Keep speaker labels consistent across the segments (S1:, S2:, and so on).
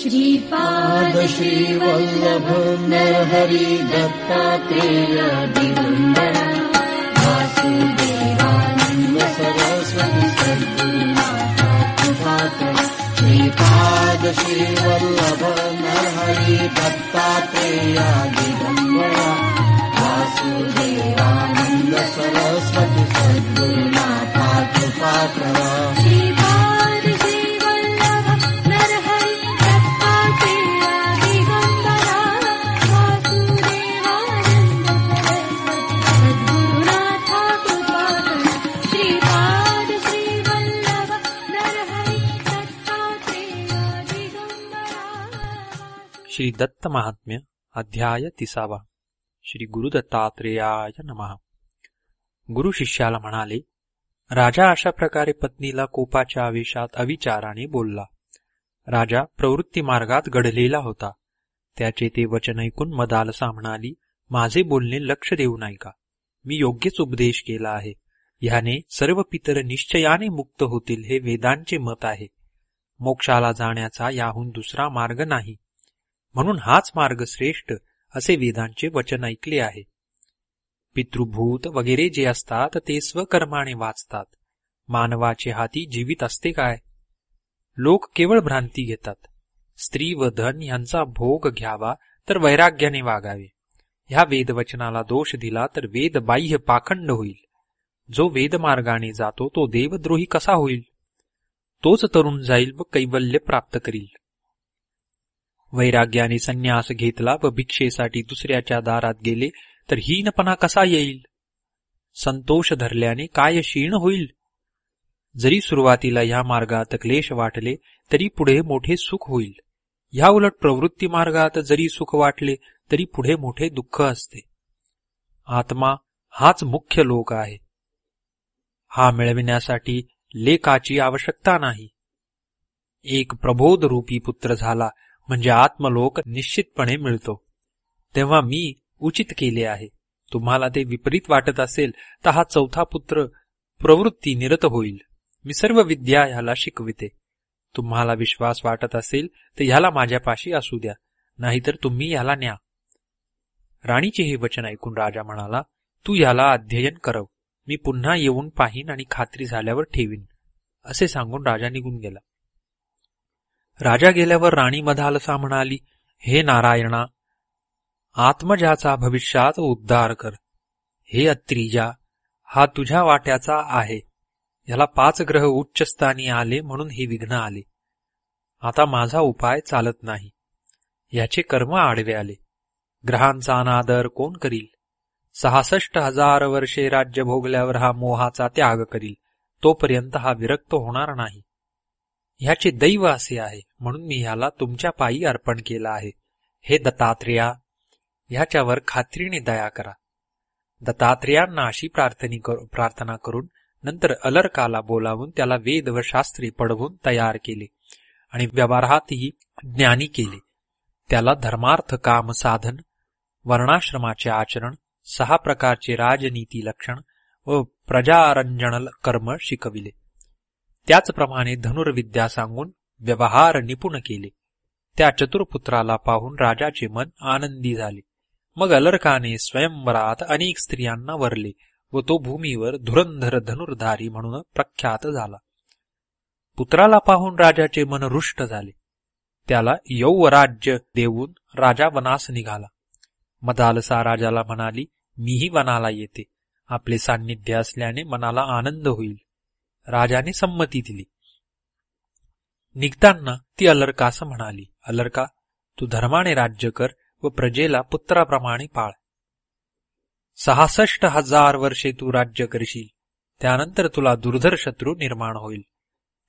S1: श्रीपाद श्रीवल्लभ नरहरि दत्तात्रेय दिगम्बर वासुदेवानन्द सरस्वती सद्गुरुनाथ कृपाकर श्रीपाद श्रीवल्लभ नरहरि दत्तात्रेय दिगम्बर वासुदेवानन्द सरस्वती सद्गुरुनाथ कृपाकर
S2: श्री दत्त महात्म्य अध्याय तिसावा. श्री गुरु दत्तात्रेयाय नमः. गुरु शिष्याला म्हणाले राजा अशा प्रकारे पत्नीला कोपाच्या आवेशात अविचाराने बोलला. राजा प्रवृत्ती मार्गात घडलेला होता. त्याचे ते वचन ऐकून मदालसा म्हणाली माझे बोलणे लक्ष देऊ नाही का? मी योग्यच उपदेश केला आहे. ह्याने सर्व पितर निश्चयाने मुक्त होतील हे वेदांचे मत आहे. मोक्षाला जाण्याचा याहून दुसरा मार्ग नाही. म्हणून हाच मार्ग श्रेष्ठ असे वेदांचे वचन ऐकले आहे. पितृभूत वगैरे जे असतात ते स्वकर्माने वाचतात. मानवाचे हाती जीवित असते काय? लोक केवळ भ्रांती घेतात. स्त्री व धन यांचा भोग घ्यावा तर वैराग्याने वागावे. ह्या वेदवचनाला दोष दिला तर वेद बाह्य पाखंड होईल. जो वेदमार्गाने जातो तो देवद्रोही कसा होईल? तोच तरुण जाईल व कैवल्य प्राप्त करील. वैराग्याने संन्यास घेतला व भिक्षेसाठी दुसऱ्याच्या दारात गेले तर हीनपणा कसा येईल? संतोष धरल्याने काय क्षीण होईल? जरी सुरुवातीला ह्या मार्गात क्लेश वाटले तरी पुढे मोठे सुख होईल. ह्या उलट प्रवृत्ती मार्गात जरी सुख वाटले तरी पुढे मोठे दुःख असते. आत्मा हाच मुख्य लोक आहे. हा मिळविण्यासाठी लेखाची आवश्यकता नाही. एक प्रबोध रूपी पुत्र झाला म्हणजे आत्मलोक निश्चितपणे मिळतो. तेव्हा मी उचित केले आहे. तुम्हाला ते विपरीत वाटत असेल तर हा चौथा पुत्र प्रवृत्ती निरत होईल. मी सर्व विद्या ह्याला शिकविते. तुम्हाला विश्वास वाटत असेल तर ह्याला माझ्यापाशी असू द्या. नाहीतर तुम्ही ह्याला न्या. राणीचे हे वचन ऐकून राजा म्हणाला तू ह्याला अध्ययन करव. मी पुन्हा येऊन पाहीन आणि खात्री झाल्यावर ठेवीन. असे सांगून राजा निघून गेला. राजा गेल्यावर राणी मधालसा म्हणाली हे नारायणा आत्मजाचा भविष्यात उद्धार कर. हे अत्रिजा हा तुझ्या वाट्याचा आहे. याला पाच ग्रह उच्चस्थानी आले म्हणून हे विघ्न आले. आता माझा उपाय चालत नाही. याचे कर्म आडवे आले. ग्रहांचा अनादर कोण करील? सहासष्ट हजार वर्षे राज्य भोगल्यावर हा मोहाचा त्याग करील. तोपर्यंत हा विरक्त होणार नाही. ह्याचे दैव असे आहे म्हणून मी ह्याला तुमच्या पायी अर्पण केला आहे. हे दत्तात्रेया ह्याच्यावर खात्रीने दया करा. दत्तात्रेयांना अशी प्रार्थनी प्रार्थना करून नंतर अलर्काला बोलावून त्याला वेद व शास्त्री पडवून तयार केले आणि व्यवहारातही ज्ञानी केले. त्याला धर्मार्थ काम साधन वर्णाश्रमाचे आचरण सहा प्रकारचे राजनीती लक्षण व प्रजारंजन कर्म शिकविले. त्याचप्रमाणे धनुर्विद्या सांगून व्यवहार निपुण केले. त्या चतुर्पुत्राला पाहून राजाचे मन आनंदी झाले. मग अलर्काने स्वयंवरात अनेक स्त्रियांना वरले व तो भूमीवर धुरंधर धनुर्धारी म्हणून प्रख्यात झाला. पुत्राला पाहून राजाचे मन रुष्ट झाले. त्याला यौवराज्य देऊन राजा वनास निघाला. मदालसा राजाला म्हणाली मीही वनाला येते. आपले सान्निध्य असल्याने मनाला आनंद होईल. राजाने संमती दिली. निघताना ती अलर्कास म्हणाली अलर्का तू धर्माने राज्य कर व प्रजेला पुत्राप्रमाणे पाळ. सहासष्ट हजार वर्षे तू राज्य करशील त्यानंतर तुला दुर्धर शत्रू निर्माण होईल.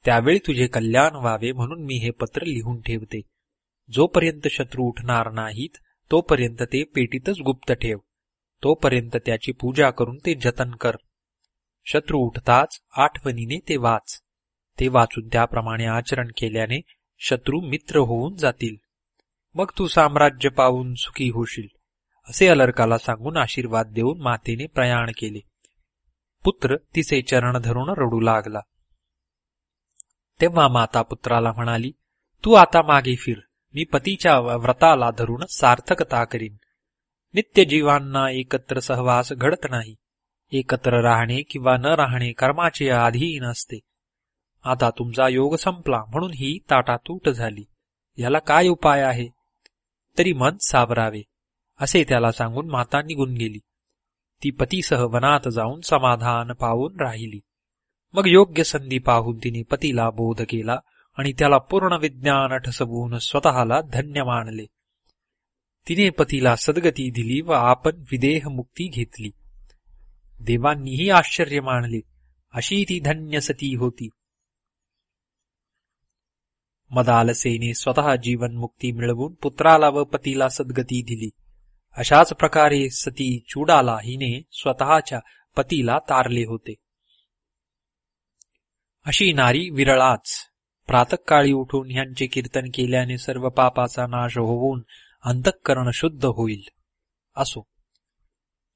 S2: त्यावेळी तुझे कल्याण व्हावे म्हणून मी हे पत्र लिहून ठेवते. जोपर्यंत शत्रू उठणार नाहीत तोपर्यंत ते पेटीतच गुप्त ठेव. तोपर्यंत त्याची पूजा करून ते जतन कर. शत्रू उठताच आठवणीने ते वाच. ते वाचून त्याप्रमाणे आचरण केल्याने शत्रू मित्र होऊन जातील. मग तू साम्राज्य पाहून सुखी होशील असे अलर्काला सांगून आशीर्वाद देऊन मातेने प्रयाण केले. पुत्र तिचे चरण धरून रडू लागला. तेव्हा माता पुत्राला म्हणाली तू आता मागे फिर मी पतीच्या व्रताला धरून सार्थकता करीन. नित्य जीवांना एकत्र सहवास घडत नाही. एकत्र राहणे किंवा न राहणे कर्माचे अधीन असते. आता तुमचा योग संपला म्हणून ही ताटातूट झाली. याला काय उपाय आहे? तरी मन सावरावे असे त्याला सांगून माता निघून गेली. ती पतीसह वनात जाऊन समाधान पावून राहिली. मग योग्य संधी पाहून तिने पतीला बोध केला आणि त्याला पूर्ण विज्ञान ठसवून स्वतःला धन्य मानले. तिने पतीला सद्गती दिली व आपण विदेह मुक्ती घेतली. देवांनीही आश्चर्य मानले अशी ती धन्य सती होती. मदालसेने स्वतः जीवनमुक्ती मिळवून पुत्राला व पतीला सद्गती दिली. अशाच प्रकारे सती चूडाला हिने स्वतःच्या पतीला तारले होते. अशी नारी विरळाच. प्रातकाळी उठून ह्यांचे कीर्तन केल्याने सर्व पापाचा नाश होऊन अंतःकरण शुद्ध होईल. असो.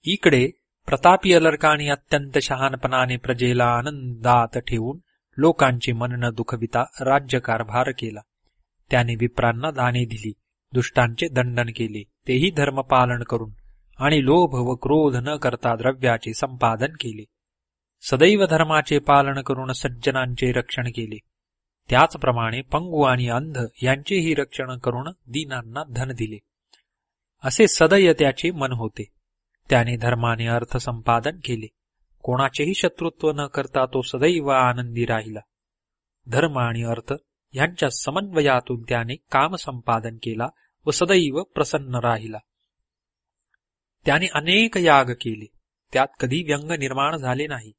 S2: इकडे प्रतापी अलर्काने अत्यंत शहानपणाने प्रजेला आनंदात ठेवून लोकांचे मन न दुखविता राज्यकारभार केला. त्याने विप्रांना दाने दिली दुष्टांचे दंडन केले तेही धर्मपालन करून आणि लोभ व क्रोध न करता द्रव्याचे संपादन केले. सदैव धर्माचे पालन करून सज्जनांचे रक्षण केले. त्याचप्रमाणे पंगू आणि अंध यांचेही रक्षण करून दीनांना धन दिले. असे सदैव त्याचे मन होते. त्याने धर्माने अर्थ संपादन केले. कोणाचेही शत्रुत्व न करता तो सदैव आनंदी राहिला. धर्म आणि अर्थ यांच्या समन्वयातून त्याने काम संपादन केला व सदैव प्रसन्न राहिला. त्याने अनेक याग केले. त्यात कधी व्यंग निर्माण झाले नाही.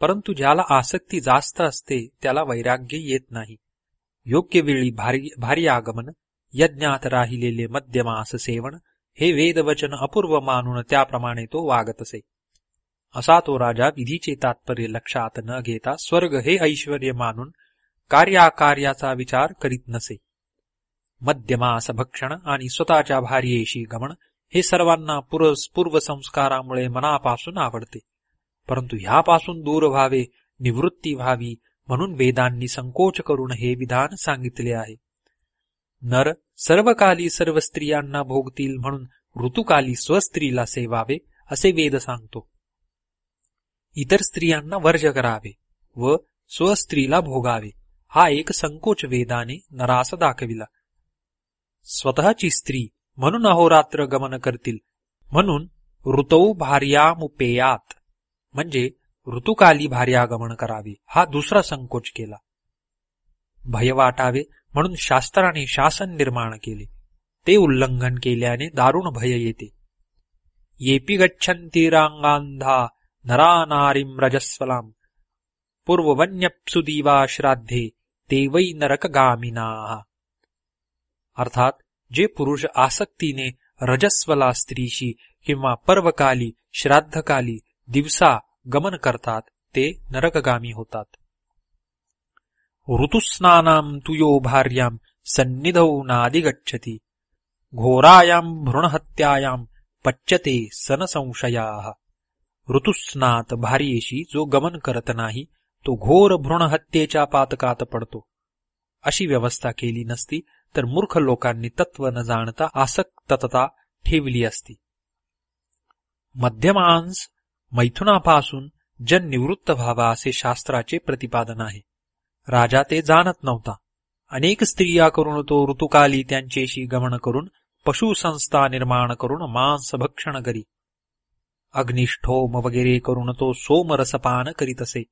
S2: परंतु ज्याला आसक्ती जास्त असते त्याला वैराग्य येत नाही. योग्य वेळी भारी भारी आगमन यज्ञात राहिलेले मध्यमास सेवन हे वेदवचन अपूर्व मानून त्याप्रमाणे तो वागत असे असा तो राजा विधीचे तात्पर्य लक्षात न घेता स्वर्ग हे ऐश्वर मानून कार्याकार्याचा विचार करीत नसे. मध्यमास भक्षण आणि स्वतःच्या भार्येशी गमन हे सर्वांना पूर्व पूर्वसंस्कारामुळे मनापासून आवडते. परंतु ह्यापासून दूर व्हावे निवृत्ती व्हावी म्हणून वेदांनी संकोच करून हे विधान सांगितले आहे. नर सर्वकाली सर्व स्त्रियांना भोगतील म्हणून ऋतुकाली स्वस्त्रीला सेवावे असे वेद सांगतो. इतर स्त्रियांना वर्ज करावे व स्वस्त्रीला भोगावे हा एक संकोच वेदाने नरास दाखविला. स्वतःची स्त्री म्हणून अहोरात्र गमन करतील म्हणून ऋतौ भार्यामुपेयात म्हणजे ऋतुकाली भार्यागमन करावे हा दुसरा संकोच केला. भय वाटावे म्हणून शास्त्राने शासन निर्माण केले. ते उल्लंघन केल्याने दारुण भय येते. येपी गच्छन्ति रांगांधा नरा नारीम रजस्वलाम पूर्ववन्यप्सुदीवा श्राद्धे ते वै नरकगामिना. अर्थात जे पुरुष आसक्तीने रजस्वला स्त्रीशी किंवा पर्वकाली श्राद्धकाली दिवसा गमन करतात ते नरकगामी होतात. ऋतुस्नानाम तुयो भार्याम सन्निधौ नादिगच्छति। घोरायां भ्रूणहत्यायां पच्यते सनसंशया। ऋतुस्नात भार्येशी जो गमन करत नाही तो घोर भ्रूणहत्येच्या पातकात पडतो। अशी व्यवस्था केली नसती तर मूर्ख लोकांनी तत्व न जाणता आसक्तता ठेवली असती। मध्यमांस मैथुनापासून जन निवृत्त व्हावा असे शास्त्राचे प्रतिपादन आहे। राजा ते जाणत नव्हता. अनेक स्त्रिया करून तो ऋतुकाली त्यांचेशी गमन करून पशुसंस्था निर्माण करून मांस भक्षण करी. अग्निष्ठोम वगैरे करून तो सोमरसपान करीत असे.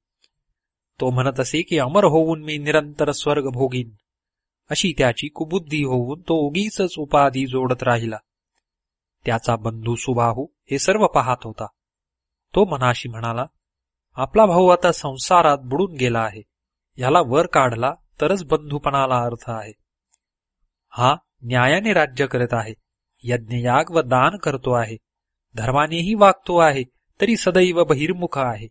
S2: तो म्हणत असे की अमर होऊन मी निरंतर स्वर्ग भोगीन अशी त्याची कुबुद्धी होऊन तो उगीच उपाधी जोडत राहिला. त्याचा बंधू सुबाहू हे सर्व पाहत होता. तो मनाशी म्हणाला आपला भाऊ आता संसारात बुडून गेला आहे. याला वर काढला तरच बंधुपणाला अर्थ आहे. हा न्यायाने राज्य करत आहे. यज्ञयाग व दान करतो आहे. धर्मानेही वागतो आहे तरी सदैव बहिर्मुख आहे.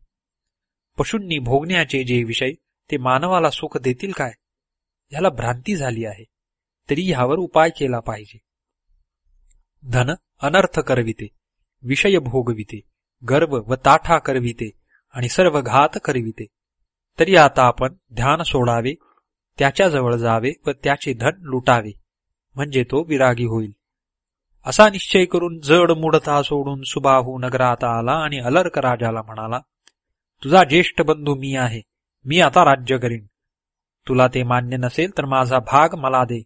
S2: पशूंनी भोगण्याचे जे विषय ते मानवाला सुख देतील काय? याला भ्रांती झाली आहे. तरी ह्यावर उपाय केला पाहिजे. धन अनर्थ करविते विषय भोगविते गर्व व ताठा करविते आणि सर्व घात करविते. तरी आता आपण ध्यान सोडावे त्याच्याजवळ जावे व त्याचे धन लुटावे म्हणजे तो विरागी होईल. असा निश्चय करून जड मुडता सोडून सुबाहू नगरात आला आणि अलर्क राजाला म्हणाला तुझा ज्येष्ठ बंधू मी आहे मी आता राज्य करीन. तुला ते मान्य नसेल तर माझा भाग मला दे.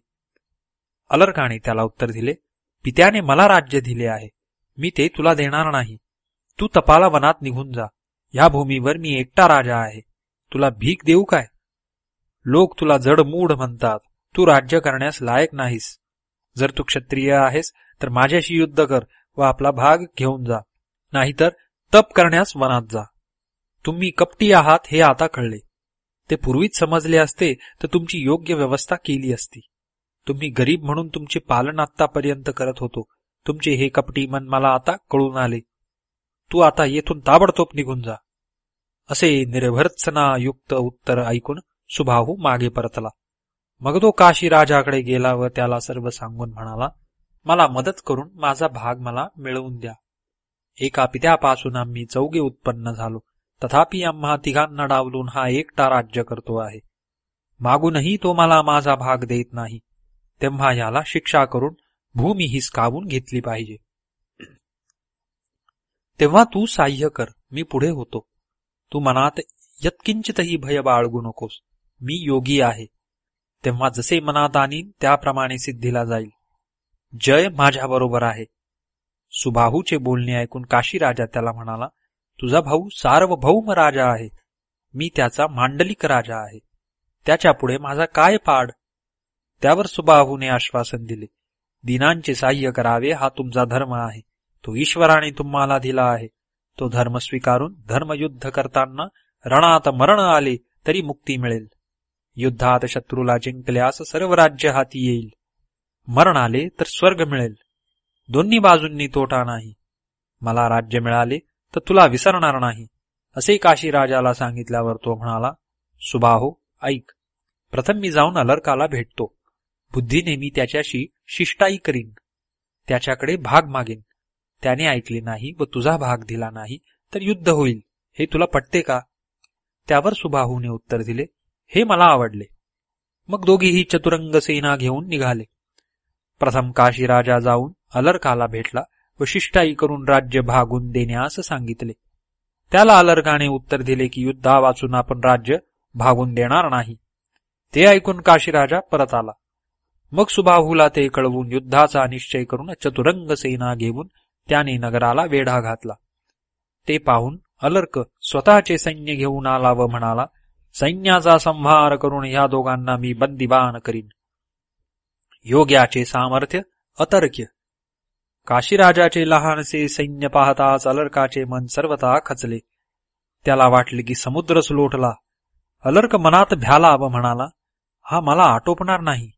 S2: अलर्काने त्याला उत्तर दिले पित्याने मला राज्य दिले आहे मी ते तुला देणार नाही. तू तपाला वनात निघून जा. या भूमीवर मी एकटा राजा आहे. तुला भीक देऊ काय? लोक तुला जड मूढ म्हणतात. तू राज्य करण्यास लायक नाहीस. जर तू क्षत्रिय आहेस तर माझ्याशी युद्ध कर व आपला भाग घेऊन जा. नाहीतर तप करण्यास वनात जा. तुम्ही कपटी आहात हे आता कळले. ते पूर्वीच समजले असते तर तुमची योग्य व्यवस्था केली असती. तुम्ही गरीब म्हणून तुमचे पालन आतापर्यंत करत होतो. तुमचे हे कपटी मन मला आता कळून आले. तू आता येथून ताबडतोब निघून जा. असे निर्भर्त्सनायुक्त उत्तर ऐकून सुभाहू मागे परतला. मग तो काशी राजाकडे गेला व त्याला सर्व सांगून म्हणाला मला मदत करून माझा भाग मला मिळवून द्या. एका पित्यापासून आम्ही चौघे उत्पन्न झालो. तथापि आम्हा तिघांना डावलून हा एकटा राज्य करतो आहे. मागूनही तो मला माझा भाग देत नाही. तेव्हा याला शिक्षा करून भूमी हिसकावून घेतली पाहिजे. तेव्हा तू साह्य कर मी पुढे होतो. तू मनात यत्किंचितही भय बाळगू नकोस. मी योगी आहे. तेव्हा जसे मनात आणीन त्याप्रमाणे सिद्धीला जाईल. जय माझ्याबरोबर आहे. सुबाहूचे बोलणे ऐकून काशी राजा त्याला म्हणाला तुझा भाऊ सार्वभौम राजा आहे. मी त्याचा मांडलिक राजा आहे. त्याच्यापुढे माझा काय पाड? त्यावर सुबाहूने आश्वासन दिले दिनांचे साह्य करावे हा तुमचा धर्म आहे. तो ईश्वराने तुम्हाला दिला आहे. तो धर्म स्वीकारून धर्मयुद्ध करताना रणात मरण आले तरी मुक्ती मिळेल. युद्धात शत्रूला जिंकल्यास सर्व राज्य हाती येईल. मरण आले तर स्वर्ग मिळेल. दोन्ही बाजूंनी तोटा नाही. मला राज्य मिळाले तर तुला विसरणार नाही. असे काशी राजाला सांगितल्यावर तो म्हणाला सुबाहो ऐक. प्रथम मी जाऊन अलर्काला भेटतो. बुद्धीने मी त्याच्याशी शिष्टाई करीन. त्याच्याकडे भाग मागेन. त्याने ऐकले नाही व तुझा भाग दिला नाही तर युद्ध होईल. हे तुला पटते का? त्यावर सुबाहूने उत्तर दिले हे मला आवडले. मग दोघीही चतुरंग सेना घेऊन निघाले. प्रथम काशी राजा जाऊन अलर्काला भेटला व शिष्टाई करून राज्य भागून देण्यास सांगितले. त्याला अलर्काने उत्तर दिले की युद्धा वाचून आपण राज्य भागून देणार नाही. ते ऐकून काशीराजा परत आला. मग सुबाहूला ते कळवून युद्धाचा निश्चय करून चतुरंग सेना घेऊन त्याने नगराला वेढा घातला. ते पाहून अलर्क स्वतःचे सैन्य घेऊन आला व म्हणाला सैन्याचा संहार करून ह्या दोघांना मी बंदिबान करीन. योग्याचे सामर्थ्य अतर्क्य. काशीराजाचे लहानसे सैन्य पाहताच अलर्काचे मन सर्वता खचले. त्याला वाटले की समुद्र सुलोटला. अलर्क मनात भ्याला व म्हणाला हा मला आटोपणार नाही.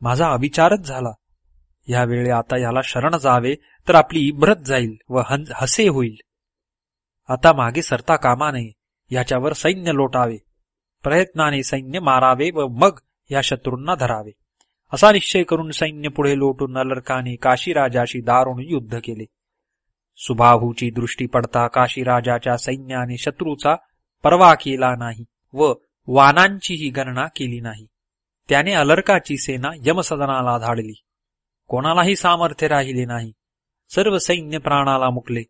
S2: माझा अविचारच झाला. यावेळी आता याला शरण जावे तर आपली इब्रत जाईल व हसे होईल. आता मागे सरता कामा नये याच्यावर सैन्य लोटावे. प्रयत्नाने सैन्य मारावे व मग या शत्रूंना धरावे. असा निश्चय करून सैन्य पुढे लोटून अलर्काने काशीराजाशी दारुण युद्ध केले. सुबाहूची दृष्टी पडता काशीराजाच्या सैन्याने शत्रूचा परवा केला नाही व वानांचीही गणना केली नाही. त्याने अलर्काची सेना यमसदनाला धाडली. कोणालाही सामर्थ्य राहिले नाही. सर्व सैन्य प्राणाला मुकले.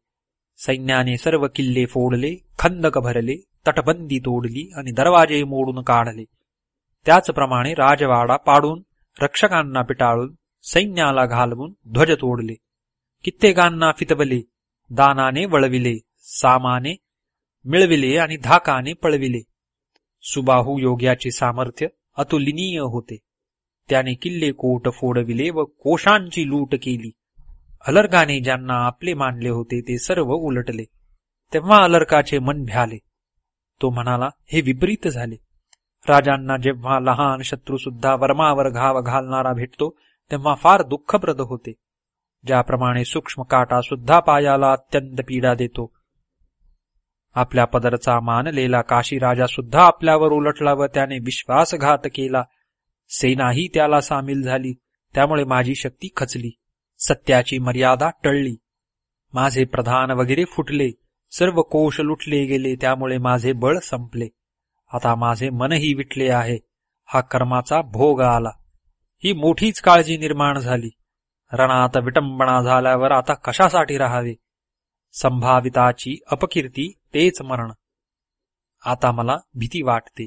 S2: सैन्याने सर्व किल्ले फोडले खंदक भरले तटबंदी तोडली आणि दरवाजे मोडून काढले. त्याचप्रमाणे राजवाडा पाडून रक्षकांना पिटाळून सैन्याला घालवून ध्वज तोडले. कित्येकांना फितवले दानाने वळविले सामाने मिळविले आणि धाकाने पळविले. सुबाहू योग्याचे सामर्थ्य अतुलनीय होते. त्याने किल्ले कोट फोडविले व कोशांची लूट केली. अलर्काने ज्यांना आपले मानले होते ते सर्व उलटले. तेव्हा अलर्काचे मन भ्याले. तो म्हणाला हे विपरीत झाले. राजांना जेव्हा लहान शत्रू सुद्धा वर्मावर घाव घालणारा भेटतो तेव्हा फार दुःखप्रद होते. ज्याप्रमाणे सूक्ष्म काटा सुद्धा पायाला अत्यंत पीडा देतो. आपल्या पदरचा मानलेला काशी राजा सुद्धा आपल्यावर उलटला व त्याने विश्वासघात केला. सेनाही त्याला सामील झाली. त्यामुळे माझी शक्ती खचली. सत्याची मर्यादा टळली. माझे प्रधान वगैरे फुटले. सर्व कोश लुटले गेले. त्यामुळे माझे बळ संपले. आता माझे मनही विटले आहे. हा कर्माचा भोग आला. ही मोठीच काळजी निर्माण झाली. रणात विटंबना झाल्यावर आता कशासाठी राहावे? संभाविताची अपकीर्ती तेच मरण. आता मला भीती वाटते.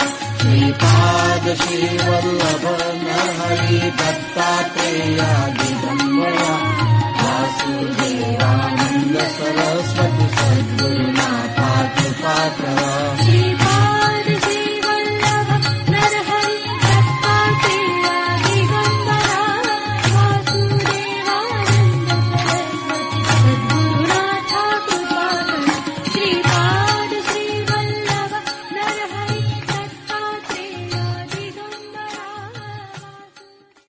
S1: जशीवल्लभ न है दत्तात्रेयादि गम्य वासुदेवानन्दसरस्वती सर्वे माता पात्रम्